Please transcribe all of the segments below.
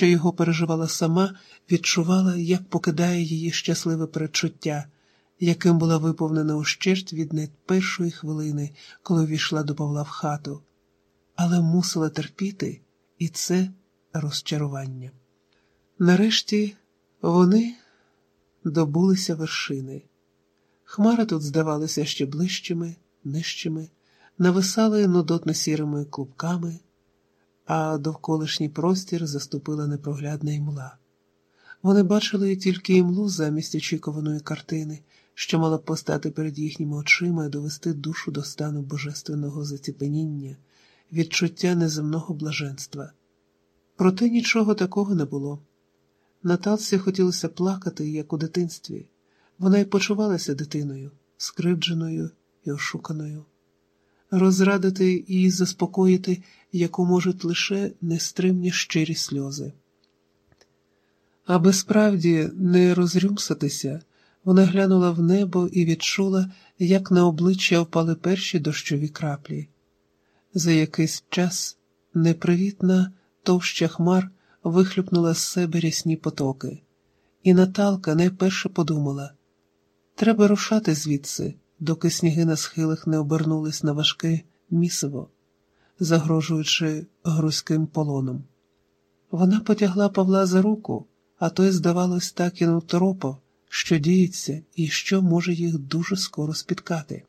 що його переживала сама, відчувала, як покидає її щасливе передчуття, яким була виповнена ущерть від найпершої хвилини, коли увійшла до Павла в хату, але мусила терпіти і це розчарування. Нарешті вони добулися вершини. Хмари тут здавалися ще ближчими, нижчими, нависали нудотно сірими клубками, а довколишній простір заступила непроглядна імла. Вони бачили тільки імлу замість очікуваної картини, що мала б постати перед їхніми очима і довести душу до стану божественного заціпеніння, відчуття неземного блаженства. Проте нічого такого не було. Наталці хотілося плакати, як у дитинстві. Вона й почувалася дитиною, скривдженою і ошуканою. Розрадити і заспокоїти, яку можуть лише нестримні щирі сльози. Аби справді не розрюмсатися, вона глянула в небо і відчула, як на обличчя впали перші дощові краплі. За якийсь час непривітна товща хмар вихлюпнула з себе рясні потоки, і Наталка найперше подумала треба рушати звідси, доки сніги на схилах не обернулись на важке місиво, загрожуючи грузьким полоном. Вона потягла Павла за руку, а той, здавалось, так і не що діється і що може їх дуже скоро спіткати.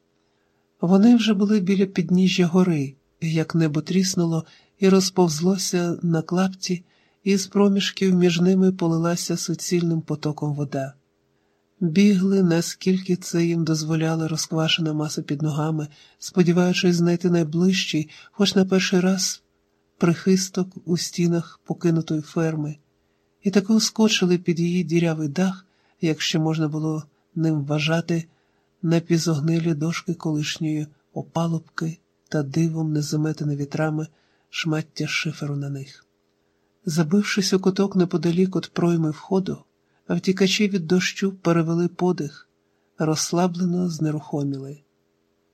Вони вже були біля підніжжя гори, як небо тріснуло і розповзлося на клапті, і з проміжків між ними полилася суцільним потоком вода. Бігли, наскільки це їм дозволяла розквашена маса під ногами, сподіваючись знайти найближчий, хоч на перший раз, прихисток у стінах покинутої ферми, і таки ускочили під її дірявий дах, якщо можна було ним вважати, напізогнилі дошки колишньої опалубки та дивом незаметене вітрами шмаття шиферу на них. Забившись у куток неподалік від пройми входу, втікачі від дощу перевели подих, розслаблено знерухоміли.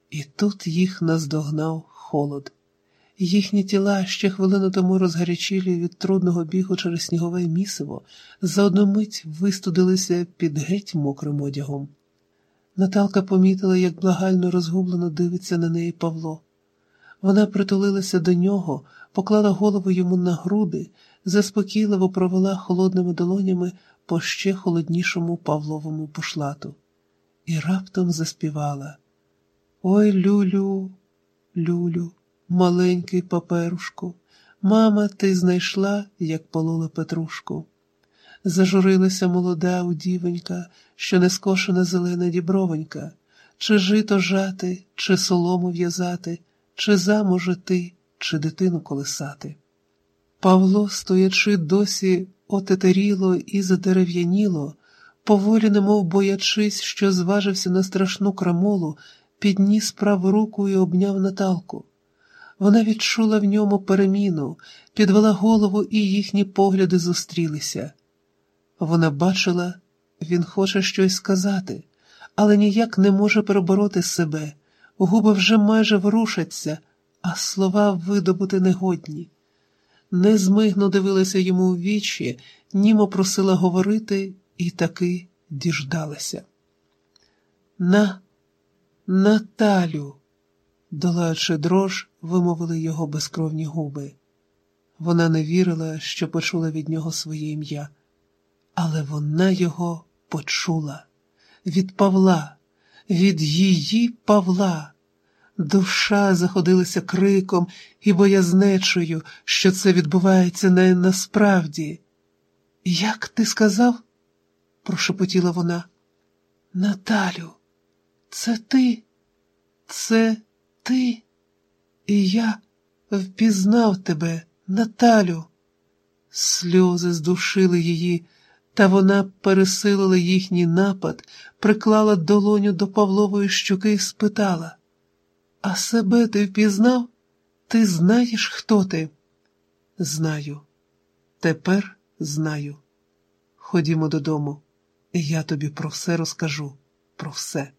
І тут їх наздогнав холод. Їхні тіла ще хвилину тому розгарячілі від трудного бігу через снігове місиво, за одну мить вистудилися під геть мокрим одягом. Наталка помітила, як благально розгублено дивиться на неї Павло. Вона притулилася до нього, поклала голову йому на груди, заспокійливо провела холодними долонями по ще холоднішому Павловому пошлату і раптом заспівала Ой, Люлю, Люлю, маленький паперушку, мама, ти знайшла, як полола Петрушку. Зажурилася молода удівонька, що не скошена зелена дібровонька, чи жито жати, чи солому в'язати, чи замуже ти, чи дитину колисати. Павло, стоячи досі отетеріло і задерев'яніло, поволі, немов боячись, що зважився на страшну крамолу, підніс праву руку і обняв Наталку. Вона відчула в ньому переміну, підвела голову, і їхні погляди зустрілися. Вона бачила, він хоче щось сказати, але ніяк не може перебороти себе, губи вже майже ворушаться, а слова видобути негодні незмигно дивилася йому у вічі, німо просила говорити і таки діждалася. На, Наталю, долаючи дрож, вимовили його безкровні губи. Вона не вірила, що почула від нього своє ім'я, але вона його почула від Павла, від її Павла. Душа заходилася криком і боязнечою, що це відбувається не насправді. Як ти сказав? прошепотіла вона. Наталю, це ти, це ти, і я впізнав тебе, Наталю. Сльози здушили її, та вона пересилила їхній напад, приклала долоню до Павлової щуки і спитала. А себе ти впізнав? Ти знаєш, хто ти? Знаю. Тепер знаю. Ходімо додому, я тобі про все розкажу, про все.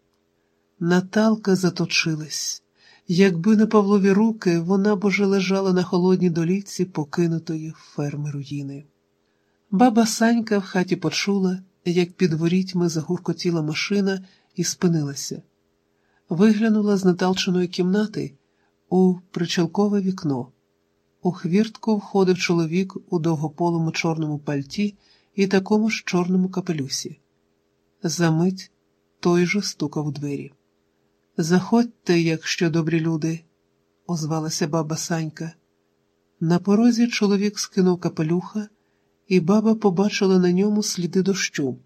Наталка заточилась. Якби не Павлові руки, вона б уже лежала на холодній долівці покинутої ферми руїни. Баба Санька в хаті почула, як під ворітьми загуркотіла машина і спинилася. Виглянула з наталченої кімнати у причалкове вікно. У хвіртку входив чоловік у довгополому чорному пальті і такому ж чорному капелюсі. Замить той же стукав у двері. Заходьте, якщо добрі люди, озвалася баба Санька. На порозі чоловік скинув капелюха, і баба побачила на ньому сліди дощу.